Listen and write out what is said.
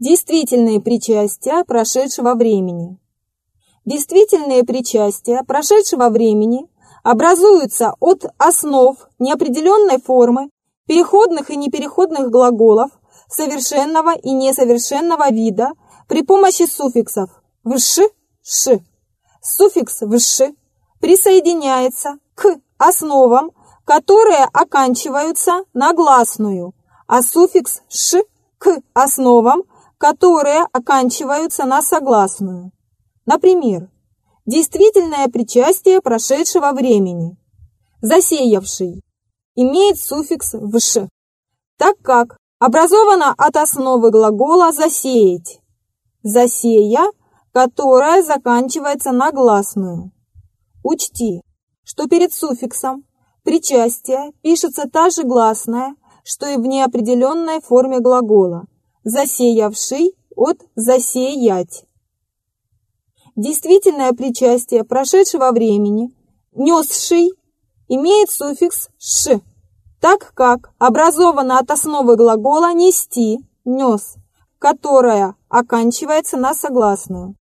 Действительные причастия прошедшего времени. Действительные причастия прошедшего времени образуются от основ неопределенной формы, переходных и непереходных глаголов, совершенного и несовершенного вида при помощи суффиксов «вш», «ш». Суффикс «вш» присоединяется к основам, которые оканчиваются на гласную, а суффикс «ш» к основам, которые оканчиваются на согласную. Например, действительное причастие прошедшего времени, засеявший, имеет суффикс «вш», так как образовано от основы глагола «засеять», «засея», которая заканчивается на гласную. Учти, что перед суффиксом причастия пишется та же гласная, что и в неопределенной форме глагола – засеявший от засеять. Действительное причастие прошедшего времени, несший, имеет суффикс «ш», так как образовано от основы глагола «нести», «нес», которая оканчивается на согласную.